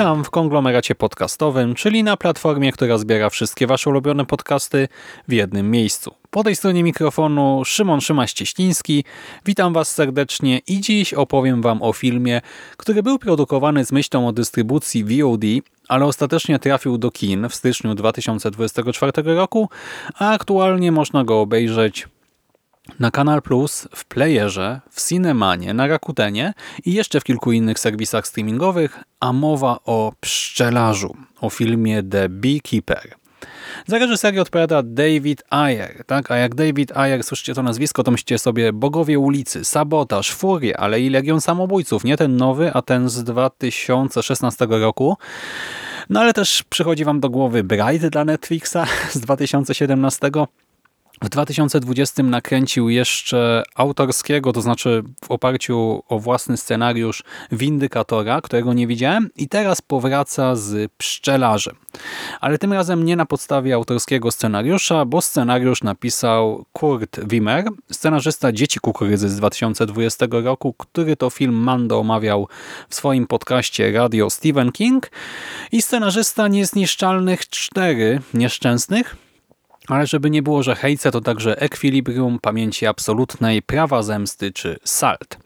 Witam w konglomeracie podcastowym, czyli na platformie, która zbiera wszystkie Wasze ulubione podcasty w jednym miejscu. Po tej stronie mikrofonu Szymon Szymaś-Cieśliński. Witam Was serdecznie i dziś opowiem Wam o filmie, który był produkowany z myślą o dystrybucji VOD, ale ostatecznie trafił do kin w styczniu 2024 roku, a aktualnie można go obejrzeć na Kanal Plus, w Playerze, w Cinemanie, na Rakutenie i jeszcze w kilku innych serwisach streamingowych, a mowa o Pszczelarzu, o filmie The Beekeeper. Za reżyserię odpowiada David Ayer, tak? A jak David Ayer, słyszycie to nazwisko, to myślicie sobie Bogowie ulicy, Sabotaż, Furie, ale i Legion Samobójców. Nie ten nowy, a ten z 2016 roku. No ale też przychodzi wam do głowy Bright dla Netflixa z 2017 w 2020 nakręcił jeszcze autorskiego, to znaczy w oparciu o własny scenariusz Windykatora, którego nie widziałem i teraz powraca z Pszczelarzem. Ale tym razem nie na podstawie autorskiego scenariusza, bo scenariusz napisał Kurt Wimmer, scenarzysta Dzieci Kukurydzy z 2020 roku, który to film Mando omawiał w swoim podcaście Radio Stephen King i scenarzysta Niezniszczalnych 4 Nieszczęsnych, ale żeby nie było, że hejce to także Equilibrium, Pamięci Absolutnej, Prawa Zemsty czy Salt.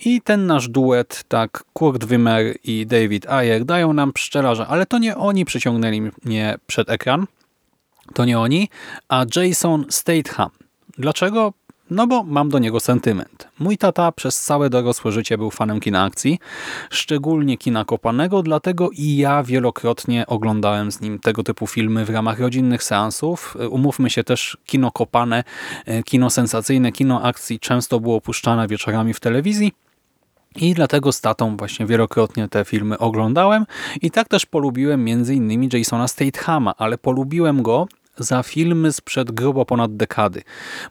I ten nasz duet, tak Kurt Wimmer i David Ayer dają nam pszczelarza, ale to nie oni przyciągnęli mnie przed ekran, to nie oni, a Jason Statham. Dlaczego? No bo mam do niego sentyment. Mój tata przez całe dorosłe życie był fanem kina akcji, szczególnie kina kopanego, dlatego i ja wielokrotnie oglądałem z nim tego typu filmy w ramach rodzinnych seansów. Umówmy się też, kino kopane, e, kino sensacyjne, kino akcji często było puszczane wieczorami w telewizji. I dlatego z tatą właśnie wielokrotnie te filmy oglądałem i tak też polubiłem między innymi Jasona Statehama, ale polubiłem go za filmy sprzed grubo ponad dekady.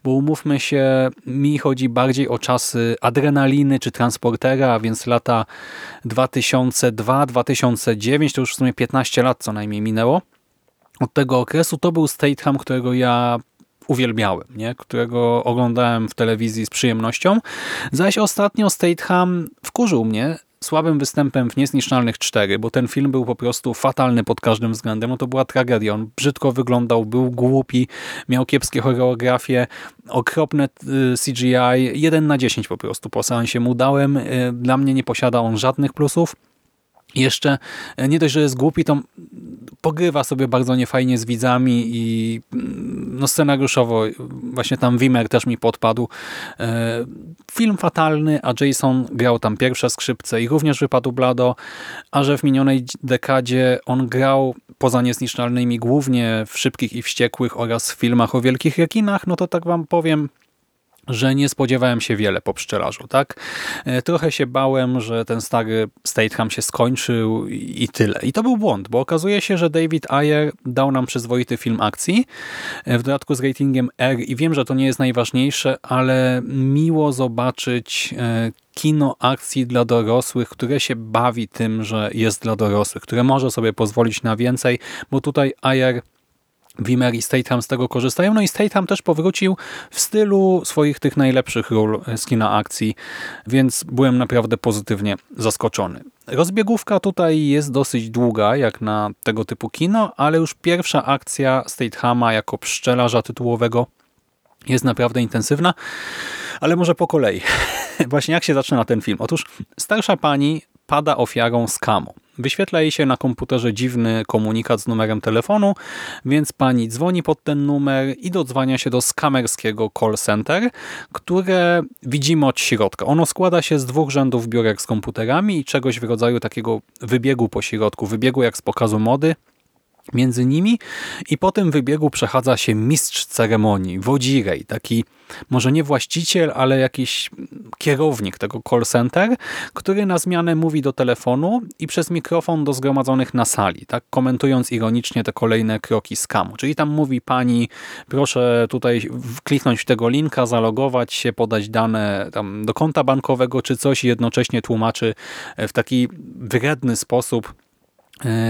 Bo umówmy się, mi chodzi bardziej o czasy adrenaliny czy transportera, a więc lata 2002-2009, to już w sumie 15 lat co najmniej minęło. Od tego okresu to był Statham, którego ja uwielbiałem, nie? którego oglądałem w telewizji z przyjemnością. Zaś ostatnio Statham wkurzył mnie słabym występem w Niezniszczalnych 4, bo ten film był po prostu fatalny pod każdym względem. No to była tragedia. On brzydko wyglądał, był głupi, miał kiepskie choreografie, okropne y, CGI, 1 na 10 po prostu po seansie mu dałem. Y, dla mnie nie posiada on żadnych plusów. Jeszcze e, nie dość, że jest głupi, to pogrywa sobie bardzo niefajnie z widzami i mm, no scenariuszowo właśnie tam Wimmer też mi podpadł. E, film fatalny, a Jason grał tam pierwsze skrzypce i również wypadł blado, a że w minionej dekadzie on grał poza niezniszczalnymi głównie w Szybkich i Wściekłych oraz w filmach o wielkich rekinach, no to tak wam powiem, że nie spodziewałem się wiele po pszczelarzu. Tak? E, trochę się bałem, że ten stary Stateham się skończył i tyle. I to był błąd, bo okazuje się, że David Ayer dał nam przyzwoity film akcji, e, w dodatku z ratingiem R i wiem, że to nie jest najważniejsze, ale miło zobaczyć e, kino akcji dla dorosłych, które się bawi tym, że jest dla dorosłych, które może sobie pozwolić na więcej, bo tutaj Ayer Wimmer i Statham z tego korzystają. No i Statham też powrócił w stylu swoich tych najlepszych ról z kina akcji, więc byłem naprawdę pozytywnie zaskoczony. Rozbiegówka tutaj jest dosyć długa, jak na tego typu kino, ale już pierwsza akcja Stathama jako pszczelarza tytułowego jest naprawdę intensywna, ale może po kolei. Właśnie jak się zaczyna ten film? Otóż starsza pani pada ofiarą skamu. Wyświetla jej się na komputerze dziwny komunikat z numerem telefonu, więc pani dzwoni pod ten numer i dodzwania się do skamerskiego call center, które widzimy od środka. Ono składa się z dwóch rzędów biurek z komputerami i czegoś w rodzaju takiego wybiegu po środku, wybiegu jak z pokazu mody, między nimi i po tym wybiegu przechadza się mistrz ceremonii, wodzirej, taki może nie właściciel, ale jakiś kierownik tego call center, który na zmianę mówi do telefonu i przez mikrofon do zgromadzonych na sali, tak komentując ironicznie te kolejne kroki skamu. Czyli tam mówi pani, proszę tutaj kliknąć w tego linka, zalogować się, podać dane tam do konta bankowego czy coś i jednocześnie tłumaczy w taki wredny sposób E,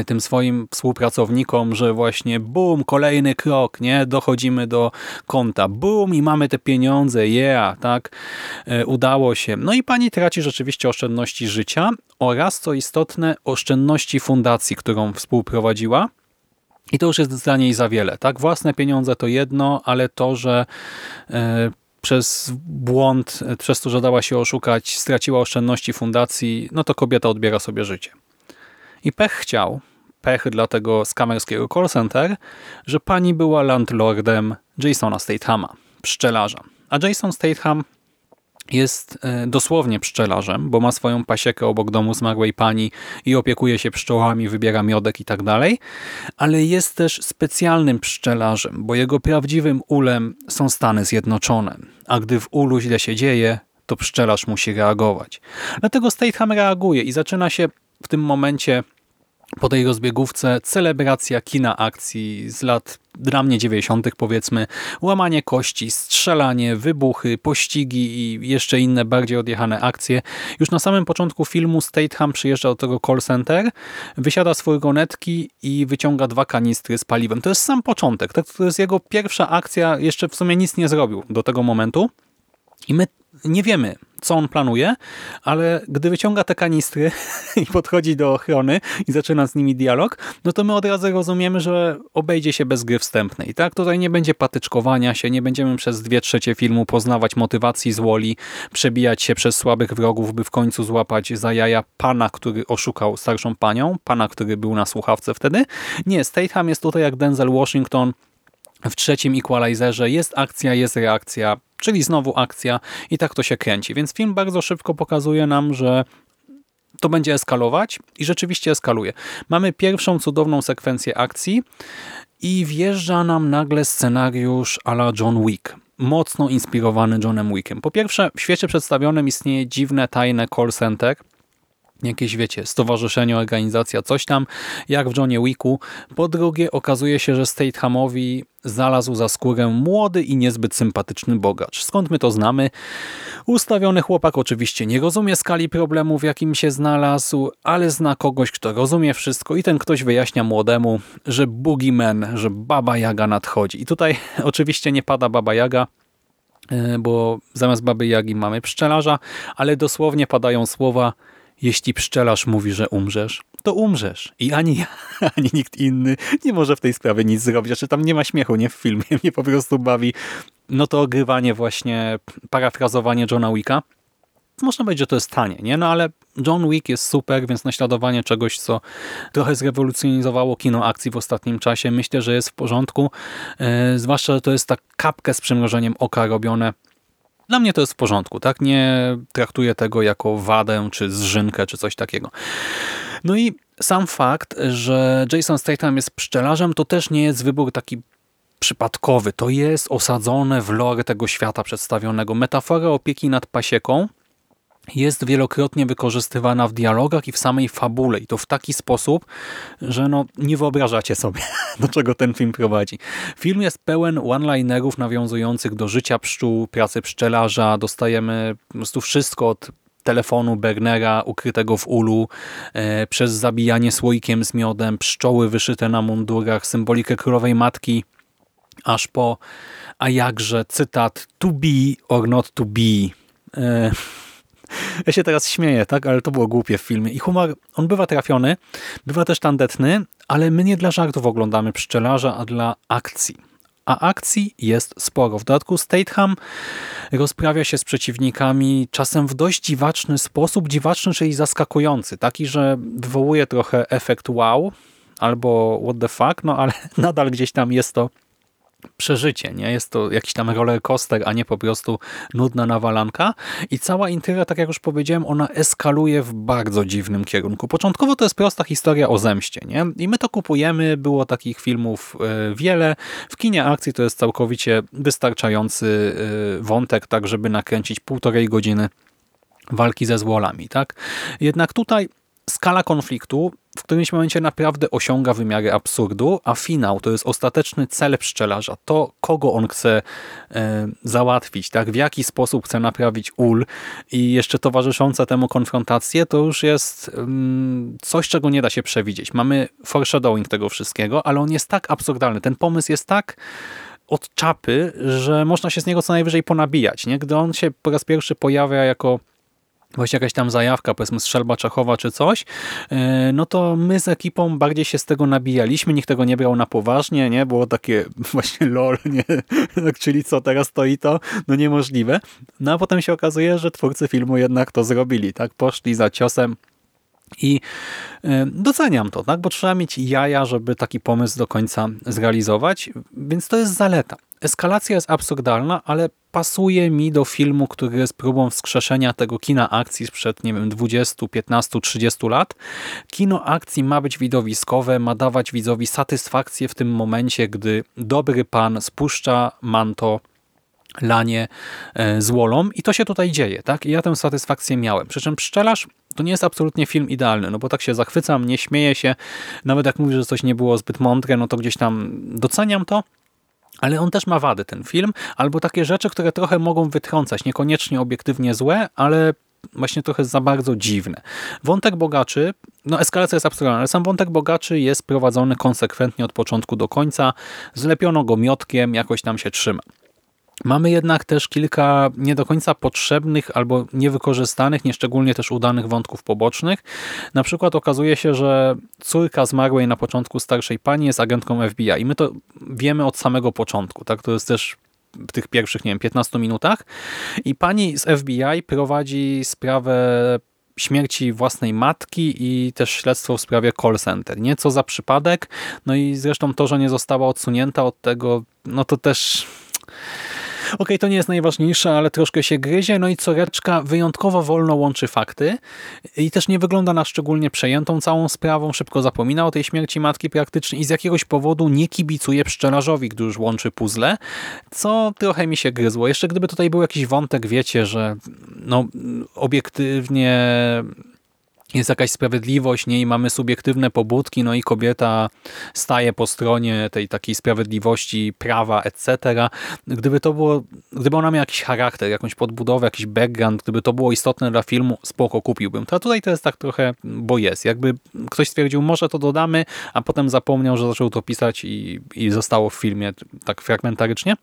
tym swoim współpracownikom, że właśnie bum, kolejny krok, nie, dochodzimy do konta, bum i mamy te pieniądze, yeah, tak, e, udało się. No i pani traci rzeczywiście oszczędności życia oraz, co istotne, oszczędności fundacji, którą współprowadziła, i to już jest dla niej za wiele. tak? Własne pieniądze to jedno, ale to, że e, przez błąd, przez to, że dała się oszukać, straciła oszczędności fundacji, no to kobieta odbiera sobie życie. I pech chciał, pech dla tego skamerskiego call center, że pani była landlordem Jasona Statehama, pszczelarza. A Jason Statham jest e, dosłownie pszczelarzem, bo ma swoją pasiekę obok domu zmarłej pani i opiekuje się pszczołami, wybiera miodek i tak dalej, ale jest też specjalnym pszczelarzem, bo jego prawdziwym ulem są Stany Zjednoczone, a gdy w ulu źle się dzieje, to pszczelarz musi reagować. Dlatego Statham reaguje i zaczyna się w tym momencie po tej rozbiegówce celebracja kina akcji z lat dla mnie 90. powiedzmy, łamanie kości, strzelanie, wybuchy, pościgi i jeszcze inne bardziej odjechane akcje. Już na samym początku filmu Stateham przyjeżdża do tego call center, wysiada z furgonetki i wyciąga dwa kanistry z paliwem. To jest sam początek, tak? to jest jego pierwsza akcja, jeszcze w sumie nic nie zrobił do tego momentu. I my nie wiemy, co on planuje, ale gdy wyciąga te kanistry i podchodzi do ochrony i zaczyna z nimi dialog, no to my od razu rozumiemy, że obejdzie się bez gry wstępnej. Tak? Tutaj nie będzie patyczkowania się, nie będziemy przez dwie trzecie filmu poznawać motywacji z woli, przebijać się przez słabych wrogów, by w końcu złapać za jaja pana, który oszukał starszą panią, pana, który był na słuchawce wtedy. Nie, Statham jest tutaj jak Denzel Washington w trzecim Equalizerze. Jest akcja, jest reakcja, Czyli znowu akcja i tak to się kręci. Więc film bardzo szybko pokazuje nam, że to będzie eskalować i rzeczywiście eskaluje. Mamy pierwszą cudowną sekwencję akcji i wjeżdża nam nagle scenariusz ala John Wick mocno inspirowany Johnem Wickiem. Po pierwsze, w świecie przedstawionym istnieje dziwne, tajne call center, jakieś, wiecie, stowarzyszenie, organizacja, coś tam, jak w Johnie Wicku. Po drugie, okazuje się, że Statehamowi znalazł za skórę młody i niezbyt sympatyczny bogacz. Skąd my to znamy? Ustawiony chłopak oczywiście nie rozumie skali problemu, w jakim się znalazł, ale zna kogoś, kto rozumie wszystko i ten ktoś wyjaśnia młodemu, że Boogeyman, że Baba Jaga nadchodzi. I tutaj oczywiście nie pada Baba Jaga, e, bo zamiast Baby Jagi mamy pszczelarza, ale dosłownie padają słowa jeśli pszczelarz mówi, że umrzesz, to umrzesz. I ani ja, ani nikt inny nie może w tej sprawie nic zrobić. Znaczy tam nie ma śmiechu, nie w filmie. Mnie po prostu bawi no to ogrywanie właśnie, parafrazowanie Johna Wicka. Można powiedzieć, że to jest tanie, nie? No ale John Wick jest super, więc naśladowanie czegoś, co trochę zrewolucjonizowało kino akcji w ostatnim czasie, myślę, że jest w porządku. Yy, zwłaszcza, że to jest tak kapkę z przymrożeniem oka robione dla mnie to jest w porządku, tak? Nie traktuję tego jako wadę, czy zżynkę, czy coś takiego. No i sam fakt, że Jason Statham jest pszczelarzem, to też nie jest wybór taki przypadkowy. To jest osadzone w lore tego świata przedstawionego. Metafora opieki nad pasieką jest wielokrotnie wykorzystywana w dialogach i w samej fabule i to w taki sposób, że no nie wyobrażacie sobie, do czego ten film prowadzi. Film jest pełen one-linerów nawiązujących do życia pszczół, pracy pszczelarza, dostajemy po prostu wszystko od telefonu Bernera ukrytego w ulu, e, przez zabijanie słoikiem z miodem, pszczoły wyszyte na mundurach, symbolikę królowej matki, aż po a jakże cytat to be or not to be. E, ja się teraz śmieję, tak? Ale to było głupie w filmie. I humor, on bywa trafiony, bywa też tandetny, ale my nie dla żartów oglądamy pszczelarza, a dla akcji. A akcji jest sporo. W dodatku Stateham rozprawia się z przeciwnikami czasem w dość dziwaczny sposób. Dziwaczny, czyli zaskakujący. Taki, że wywołuje trochę efekt wow albo what the fuck, no ale nadal gdzieś tam jest to przeżycie, nie? Jest to jakiś tam roller coaster, a nie po prostu nudna nawalanka i cała intryga, tak jak już powiedziałem, ona eskaluje w bardzo dziwnym kierunku. Początkowo to jest prosta historia o zemście, nie? I my to kupujemy, było takich filmów e, wiele. W kinie akcji to jest całkowicie wystarczający e, wątek, tak żeby nakręcić półtorej godziny walki ze złolami, tak? Jednak tutaj skala konfliktu w którymś momencie naprawdę osiąga wymiary absurdu, a finał to jest ostateczny cel pszczelarza, to kogo on chce e, załatwić, tak, w jaki sposób chce naprawić ul i jeszcze towarzyszące temu konfrontacje, to już jest mm, coś, czego nie da się przewidzieć. Mamy foreshadowing tego wszystkiego, ale on jest tak absurdalny, ten pomysł jest tak od czapy, że można się z niego co najwyżej ponabijać. Nie? Gdy on się po raz pierwszy pojawia jako właśnie jakaś tam zajawka, powiedzmy strzelba czachowa czy coś, e, no to my z ekipą bardziej się z tego nabijaliśmy, nikt tego nie brał na poważnie, nie? Było takie właśnie lol, nie? Czyli co, teraz to i to? No niemożliwe. No a potem się okazuje, że twórcy filmu jednak to zrobili, tak? Poszli za ciosem i e, doceniam to, tak? bo trzeba mieć jaja, żeby taki pomysł do końca zrealizować, więc to jest zaleta. Eskalacja jest absurdalna, ale pasuje mi do filmu, który jest próbą wskrzeszenia tego kina akcji sprzed, nie wiem, 20, 15, 30 lat. Kino akcji ma być widowiskowe, ma dawać widzowi satysfakcję w tym momencie, gdy dobry pan spuszcza manto lanie e, z wolą i to się tutaj dzieje, tak? I ja tę satysfakcję miałem. Przy czym Pszczelarz to nie jest absolutnie film idealny, no bo tak się zachwycam, nie śmieję się, nawet jak mówię, że coś nie było zbyt mądre, no to gdzieś tam doceniam to, ale on też ma wady, ten film, albo takie rzeczy, które trochę mogą wytrącać, niekoniecznie obiektywnie złe, ale właśnie trochę za bardzo dziwne. Wątek bogaczy, no eskalacja jest absurdalna, ale sam wątek bogaczy jest prowadzony konsekwentnie od początku do końca, zlepiono go miotkiem, jakoś tam się trzyma. Mamy jednak też kilka nie do końca potrzebnych albo niewykorzystanych, nieszczególnie też udanych wątków pobocznych. Na przykład okazuje się, że córka zmarłej na początku starszej pani jest agentką FBI i my to wiemy od samego początku. Tak, To jest też w tych pierwszych, nie wiem, 15 minutach. I pani z FBI prowadzi sprawę śmierci własnej matki i też śledztwo w sprawie call center. Nie co za przypadek. No i zresztą to, że nie została odsunięta od tego, no to też OK, to nie jest najważniejsze, ale troszkę się gryzie. No i córeczka wyjątkowo wolno łączy fakty i też nie wygląda na szczególnie przejętą całą sprawą. Szybko zapomina o tej śmierci matki praktycznie i z jakiegoś powodu nie kibicuje pszczelarzowi, gdy już łączy puzzle, co trochę mi się gryzło. Jeszcze gdyby tutaj był jakiś wątek, wiecie, że no, obiektywnie jest jakaś sprawiedliwość, nie? I mamy subiektywne pobudki, no i kobieta staje po stronie tej takiej sprawiedliwości, prawa, etc. Gdyby to było, gdyby ona miała jakiś charakter, jakąś podbudowę, jakiś background, gdyby to było istotne dla filmu, spoko, kupiłbym. To tutaj to jest tak trochę, bo jest. Jakby ktoś stwierdził, może to dodamy, a potem zapomniał, że zaczął to pisać i, i zostało w filmie tak fragmentarycznie.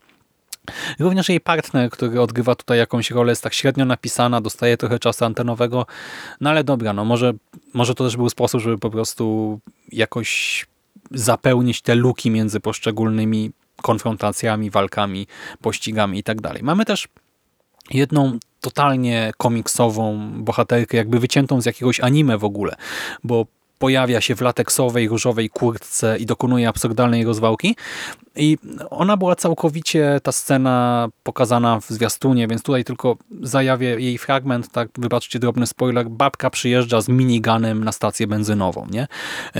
Również jej partner, który odgrywa tutaj jakąś rolę, jest tak średnio napisana, dostaje trochę czasu antenowego, no ale dobra, no może, może to też był sposób, żeby po prostu jakoś zapełnić te luki między poszczególnymi konfrontacjami, walkami, pościgami i tak dalej. Mamy też jedną totalnie komiksową bohaterkę, jakby wyciętą z jakiegoś anime w ogóle, bo pojawia się w lateksowej, różowej kurtce i dokonuje absurdalnej rozwałki. I ona była całkowicie, ta scena pokazana w zwiastunie, więc tutaj tylko zajawię jej fragment, tak wybaczcie drobny spoiler, babka przyjeżdża z miniganem na stację benzynową, nie?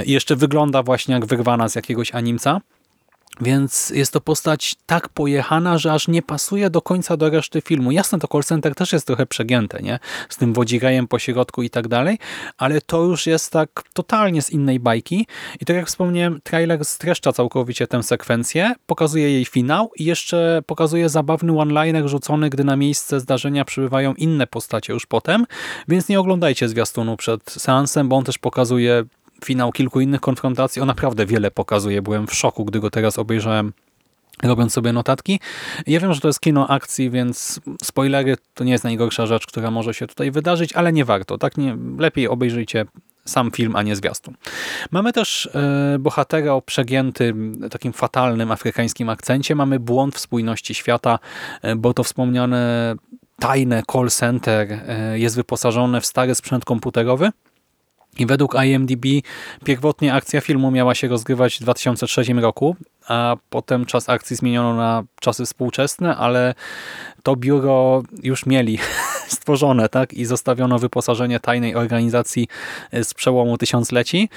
I jeszcze wygląda właśnie jak wyrwana z jakiegoś animca. Więc jest to postać tak pojechana, że aż nie pasuje do końca do reszty filmu. Jasne, to call center też jest trochę przegięte, nie? Z tym wodzirejem po środku i tak dalej, ale to już jest tak totalnie z innej bajki. I tak jak wspomniałem, trailer streszcza całkowicie tę sekwencję, pokazuje jej finał i jeszcze pokazuje zabawny one-liner rzucony, gdy na miejsce zdarzenia przybywają inne postacie już potem, więc nie oglądajcie zwiastunu przed seansem, bo on też pokazuje finał kilku innych konfrontacji. On naprawdę wiele pokazuje. Byłem w szoku, gdy go teraz obejrzałem robiąc sobie notatki. Ja wiem, że to jest kino akcji, więc spoilery to nie jest najgorsza rzecz, która może się tutaj wydarzyć, ale nie warto. Tak nie, lepiej obejrzyjcie sam film, a nie zwiastun. Mamy też e, bohatera o przegiętym, takim fatalnym afrykańskim akcencie. Mamy błąd w spójności świata, e, bo to wspomniane tajne call center e, jest wyposażone w stary sprzęt komputerowy, I według IMDb pierwotnie akcja filmu miała się rozgrywać w 2003 roku, a potem czas akcji zmieniono na czasy współczesne, ale to biuro już mieli stworzone tak i zostawiono wyposażenie tajnej organizacji z przełomu tysiącleci.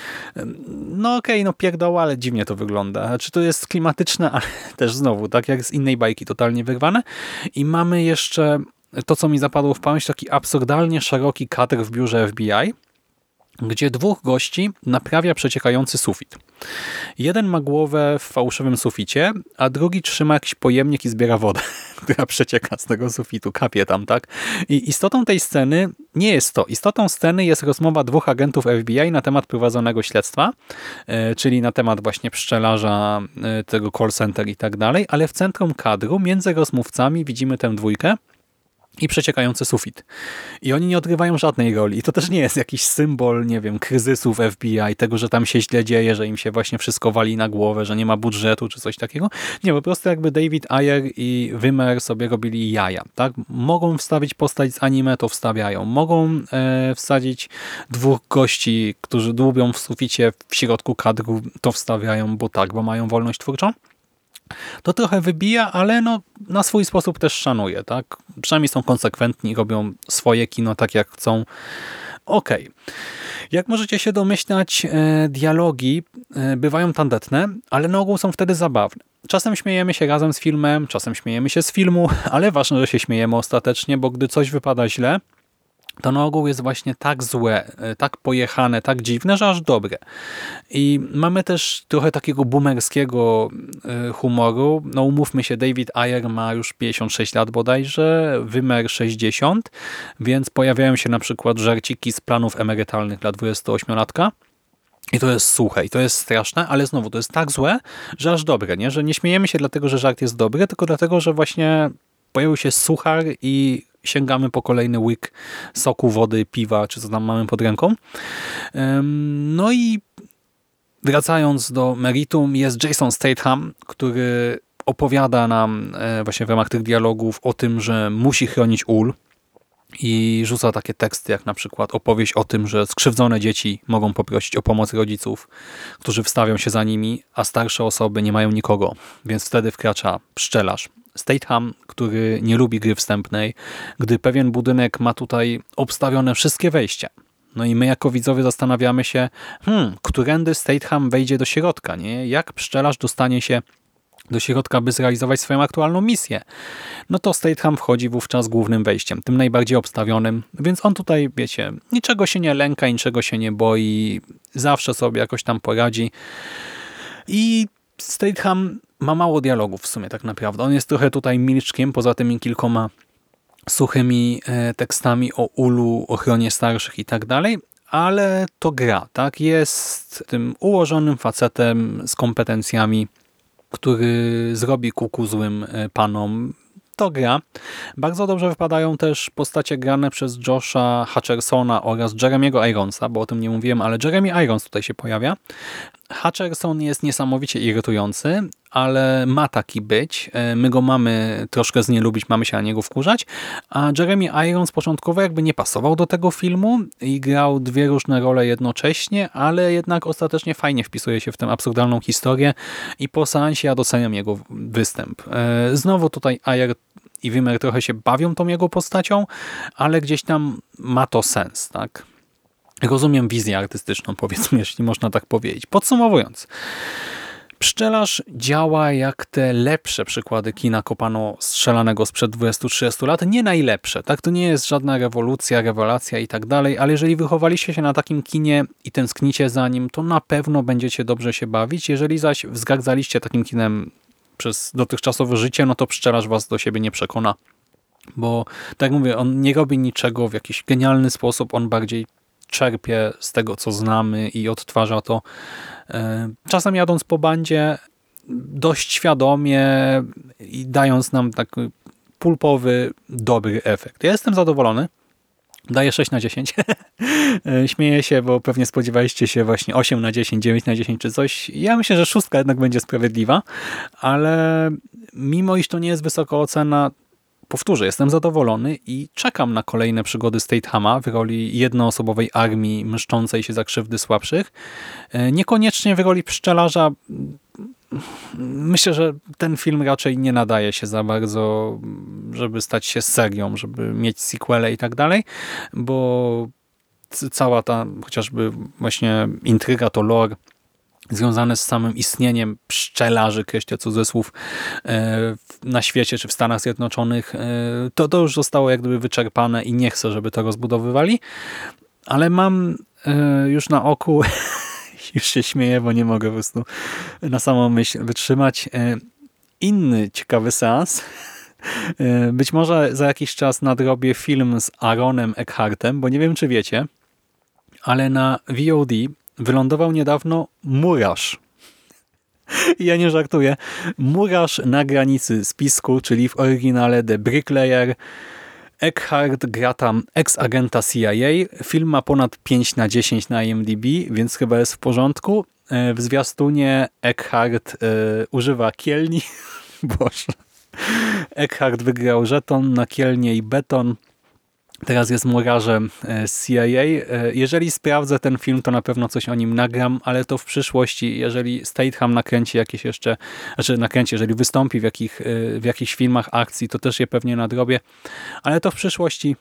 No okej, okay, no pierdoła, ale dziwnie to wygląda. Znaczy to jest klimatyczne, ale też znowu, tak jak z innej bajki, totalnie wyrwane. I mamy jeszcze to, co mi zapadło w pamięć, taki absurdalnie szeroki kadr w biurze FBI, gdzie dwóch gości naprawia przeciekający sufit. Jeden ma głowę w fałszywym suficie, a drugi trzyma jakiś pojemnik i zbiera wodę, która przecieka z tego sufitu, kapie tam, tak? I istotą tej sceny nie jest to. Istotą sceny jest rozmowa dwóch agentów FBI na temat prowadzonego śledztwa, e, czyli na temat właśnie pszczelarza, e, tego call center i tak dalej, ale w centrum kadru między rozmówcami widzimy tę dwójkę, i przeciekający sufit. I oni nie odgrywają żadnej roli. I to też nie jest jakiś symbol, nie wiem, kryzysów FBI, tego, że tam się źle dzieje, że im się właśnie wszystko wali na głowę, że nie ma budżetu czy coś takiego. Nie, po prostu jakby David Ayer i Wymer sobie robili jaja. Tak? Mogą wstawić postać z anime, to wstawiają. Mogą e, wsadzić dwóch gości, którzy dłubią w suficie w środku kadru, to wstawiają, bo tak, bo mają wolność twórczą. To trochę wybija, ale no, na swój sposób też szanuje. Tak? Przynajmniej są konsekwentni, robią swoje kino tak jak chcą. Okej. Okay. Jak możecie się domyślać, e, dialogi e, bywają tandetne, ale na ogół są wtedy zabawne. Czasem śmiejemy się razem z filmem, czasem śmiejemy się z filmu, ale ważne, że się śmiejemy ostatecznie, bo gdy coś wypada źle, to na ogół jest właśnie tak złe, e, tak pojechane, tak dziwne, że aż dobre. I mamy też trochę takiego boomerskiego e, humoru. No umówmy się, David Ayer ma już 56 lat bodajże, Wymer 60, więc pojawiają się na przykład żarciki z planów emerytalnych dla 28-latka. I to jest suche i to jest straszne, ale znowu to jest tak złe, że aż dobre, nie? że nie śmiejemy się dlatego, że żart jest dobry, tylko dlatego, że właśnie pojawił się suchar i sięgamy po kolejny łyk soku, wody, piwa, czy co tam mamy pod ręką. No i wracając do meritum, jest Jason Statham, który opowiada nam e, właśnie w ramach tych dialogów o tym, że musi chronić ul i rzuca takie teksty, jak na przykład opowieść o tym, że skrzywdzone dzieci mogą poprosić o pomoc rodziców, którzy wstawią się za nimi, a starsze osoby nie mają nikogo, więc wtedy wkracza pszczelarz Stateham, który nie lubi gry wstępnej, gdy pewien budynek ma tutaj obstawione wszystkie wejścia. No i my jako widzowie zastanawiamy się, hmm, którędy Stateham wejdzie do środka, nie? Jak pszczelarz dostanie się do środka, by zrealizować swoją aktualną misję. No to Stateham wchodzi wówczas głównym wejściem, tym najbardziej obstawionym, więc on tutaj, wiecie, niczego się nie lęka, niczego się nie boi, zawsze sobie jakoś tam poradzi. I Stateham ma mało dialogów w sumie tak naprawdę. On jest trochę tutaj milczkiem, poza tymi kilkoma suchymi e, tekstami o ulu, ochronie starszych i tak dalej, ale to gra, tak? Jest tym ułożonym facetem z kompetencjami, który zrobi kuku złym e, panom. To gra. Bardzo dobrze wypadają też postacie grane przez Josha Hutchersona oraz Jeremiego Ironsa, bo o tym nie mówiłem, ale Jeremy Irons tutaj się pojawia. Hutcherson jest niesamowicie irytujący, ale ma taki być. E, my go mamy troszkę znielubić, mamy się na niego wkurzać, a Jeremy Irons początkowo jakby nie pasował do tego filmu i grał dwie różne role jednocześnie, ale jednak ostatecznie fajnie wpisuje się w tę absurdalną historię i po seansie ja doceniam jego występ. E, znowu tutaj Ayer i Wimmer trochę się bawią tą jego postacią, ale gdzieś tam ma to sens, tak? Rozumiem wizję artystyczną, powiedzmy, jeśli można tak powiedzieć. Podsumowując, Pszczelarz działa jak te lepsze przykłady kina kopano strzelanego sprzed 20-30 lat. Nie najlepsze, tak? To nie jest żadna rewolucja, rewelacja i tak dalej, ale jeżeli wychowaliście się na takim kinie i tęsknicie za nim, to na pewno będziecie dobrze się bawić. Jeżeli zaś wzgardzaliście takim kinem przez dotychczasowe życie, no to pszczelarz was do siebie nie przekona. Bo, tak mówię, on nie robi niczego w jakiś genialny sposób, on bardziej czerpie z tego, co znamy i odtwarza to. E, czasem jadąc po bandzie dość świadomie i dając nam taki pulpowy, dobry efekt. Ja jestem zadowolony. Daję 6 na 10. E, śmieję się, bo pewnie spodziewaliście się właśnie 8 na 10, 9 na 10 czy coś. Ja myślę, że szóstka jednak będzie sprawiedliwa, ale mimo iż to nie jest wysoka ocena, powtórzę, jestem zadowolony i czekam na kolejne przygody Statehama w roli jednoosobowej armii mszczącej się za krzywdy słabszych. E, Niekoniecznie w roli pszczelarza. Myślę, że ten film raczej nie nadaje się za bardzo, żeby stać się serią, żeby mieć sequele i tak dalej, bo cała ta chociażby właśnie intryga, to lore związane z samym istnieniem pszczelarzy, kreślę cudzysłów, e, na świecie czy w Stanach Zjednoczonych, e, to, to już zostało jak gdyby wyczerpane i nie chcę, żeby to rozbudowywali, ale mam e, już na oku, już się śmieję, bo nie mogę po prostu na samą myśl wytrzymać, inny ciekawy seans. Być może za jakiś czas nadrobię film z Aaronem Eckhartem, bo nie wiem, czy wiecie, ale na VOD wylądował niedawno Murarz. Ja nie żartuję. Murarz na granicy spisku, czyli w oryginale The Bricklayer. Eckhart gra tam ex-agenta CIA. Film ma ponad 5 na 10 na IMDb, więc chyba jest w porządku. E, W zwiastunie Eckhart e, używa kielni. Boże. Eckhart wygrał żeton na kielnie i beton. Teraz jest murarzem e, CIA. E, Jeżeli sprawdzę ten film, to na pewno coś o nim nagram, ale to w przyszłości, jeżeli Statham nakręci jakieś jeszcze, znaczy nakręci, jeżeli wystąpi w, jakich, e, w jakichś filmach akcji, to też je pewnie nadrobię, ale to w przyszłości.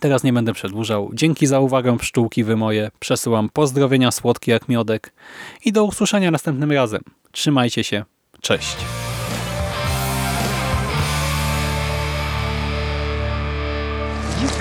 Teraz nie będę przedłużał. Dzięki za uwagę pszczółki wy moje. Przesyłam pozdrowienia słodkie jak miodek i do usłyszenia następnym razem. Trzymajcie się. Cześć.